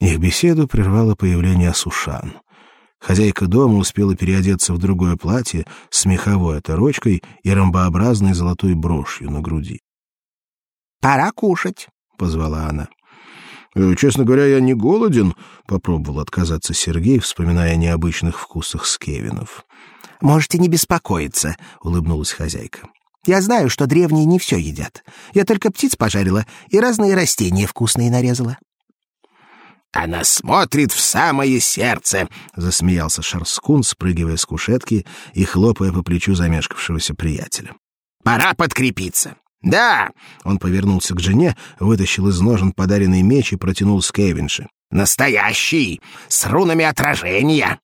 Их беседу прервало появление Сушан. Хозяйка дома успела переодеться в другое платье с меховой оторочкой и ромбообразной золотой брошью на груди. «Пора кушать», — позвала она. «Э, «Честно говоря, я не голоден», — попробовал отказаться Сергей, вспоминая о необычных вкусах Скевинов. «Можете не беспокоиться», — улыбнулась хозяйка. «Я знаю, что древние не все едят. Я только птиц пожарила и разные растения вкусные нарезала». «Она смотрит в самое сердце!» — засмеялся Шарскун, спрыгивая с кушетки и хлопая по плечу замешкавшегося приятеля. «Пора подкрепиться!» «Да!» — он повернулся к жене, вытащил из ножен подаренный меч и протянул Скевинши. «Настоящий! С рунами отражения!»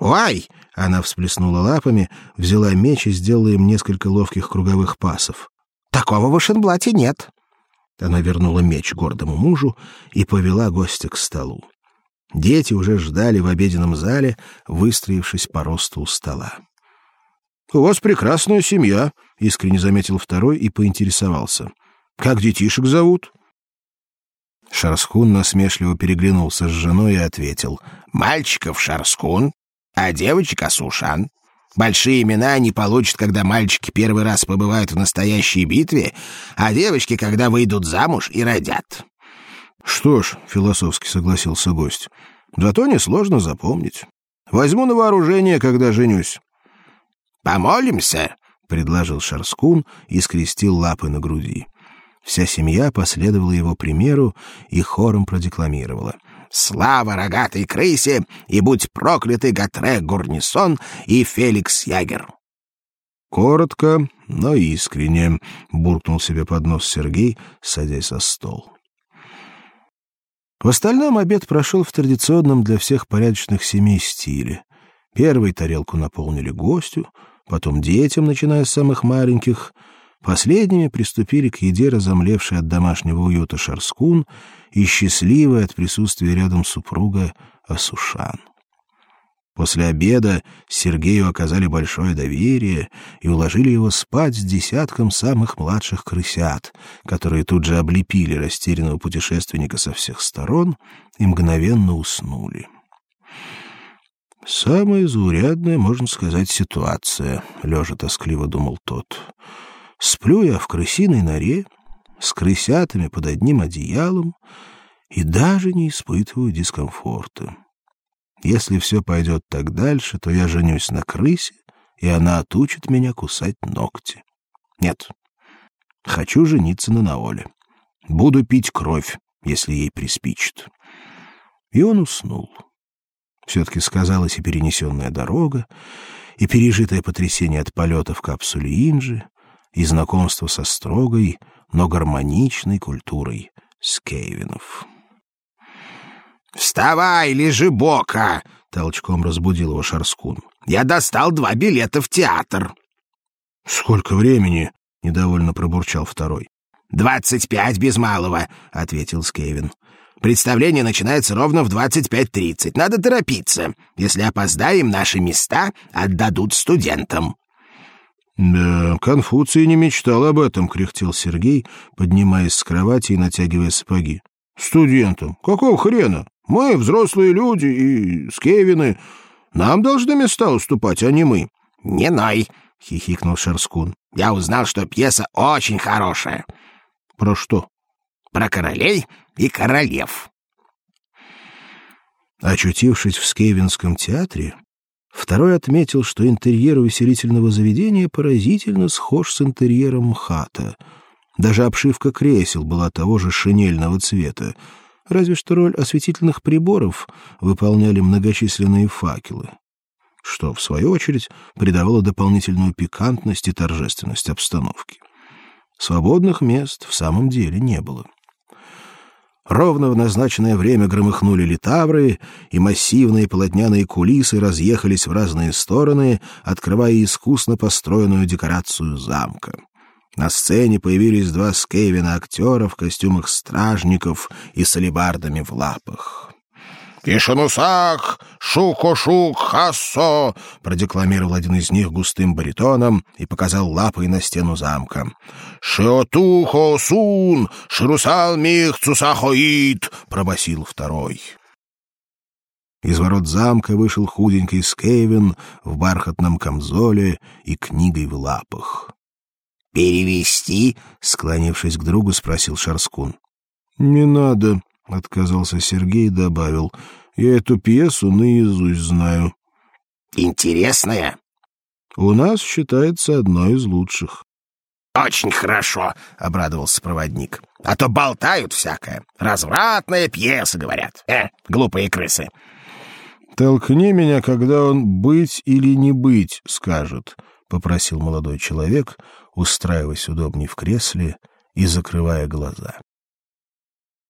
«Ой!» — она всплеснула лапами, взяла меч и сделала им несколько ловких круговых пасов. «Такого в Ошенблате нет!» Она вернула меч гордому мужу и повела гостя к столу. Дети уже ждали в обеденном зале, выстроившись по росту у стола. «У вас прекрасная семья», — искренне заметил второй и поинтересовался. «Как детишек зовут?» Шарскун насмешливо переглянулся с женой и ответил. «Мальчиков Шарскун, а девочек Асушан. Большие имена они получат, когда мальчики первый раз побывают в настоящей битве, а девочки, когда выйдут замуж и родят. Что ж, философски согласился гость. Зато несложно запомнить. Возьму на вооружение, когда женюсь. Помолимся, предложил Шарскун и скрестил лапы на груди. Вся семья последовала его примеру и хором продекламировала: Слава рогатой крысе, и будь прокляты Гатре Гурнисон и Феликс Ягер. Коротко, но искренне, буркнул себе под нос Сергей, садясь за стол. В остальном обед прошел в традиционном для всех порядочных семей стиле. Первой тарелку наполнили гостю, потом детям, начиная с самых маленьких, Последними приступили к еде разомлевший от домашнего уюта Шарскун и счастливый от присутствия рядом супруга Асушан. После обеда Сергею оказали большое доверие и уложили его спать с десятком самых младших крысят, которые тут же облепили растерянного путешественника со всех сторон и мгновенно уснули. Самая заурядная, можно сказать, ситуация, лежа тоскливо думал тот. Сплю я в крысиной норе, с крысятами под одним одеялом и даже не испытываю дискомфорта. Если все пойдет так дальше, то я женюсь на крысе, и она отучит меня кусать ногти. Нет, хочу жениться на Наоле. Буду пить кровь, если ей приспичит. И он уснул. Все-таки сказалась и перенесенная дорога, и пережитое потрясение от полета в капсуле Инжи, и знакомство со строгой, но гармоничной культурой скейвинов. «Вставай, лежи бока!» — толчком разбудил его Шарскун. «Я достал два билета в театр». «Сколько времени?» — недовольно пробурчал второй. «Двадцать пять без малого», — ответил Скейвин. «Представление начинается ровно в двадцать пять тридцать. Надо торопиться. Если опоздаем, наши места отдадут студентам». «Да, Конфуций не мечтал об этом», — кряхтел Сергей, поднимаясь с кровати и натягивая сапоги. «Студентам? Какого хрена? Мы взрослые люди и скевины. Нам должны места уступать, а не мы». «Не ной», — хихикнул Шерскун. «Я узнал, что пьеса очень хорошая». «Про что?» «Про королей и королев». Очутившись в Скевинском театре, Второй отметил, что интерьер увеселительного заведения поразительно схож с интерьером МХАТа. Даже обшивка кресел была того же шинельного цвета, разве что роль осветительных приборов выполняли многочисленные факелы, что, в свою очередь, придавало дополнительную пикантность и торжественность обстановки. Свободных мест в самом деле не было. Ровно в назначенное время громыхнули литавры, и массивные полотняные кулисы разъехались в разные стороны, открывая искусно построенную декорацию замка. На сцене появились два скейвина актера в костюмах стражников и с алебардами в лапах. «Кишанусак! Шуко-шук! Хассо!» — продекламировал один из них густым баритоном и показал лапой на стену замка. «Шиотухо сун! Ширусал мих цусахоид!» — пробасил второй. Из ворот замка вышел худенький Скейвен в бархатном камзоле и книгой в лапах. «Перевести?» — склонившись к другу, спросил Шарскун. «Не надо», — отказался Сергей и добавил. «Я эту пьесу наизусть знаю». «Интересная?» «У нас считается одной из лучших». «Очень хорошо», — обрадовался проводник. «А то болтают всякое. Развратная пьеса, говорят. Э, глупые крысы». «Толкни меня, когда он «быть» или «не быть» скажет», — попросил молодой человек, устраиваясь удобнее в кресле и закрывая глаза.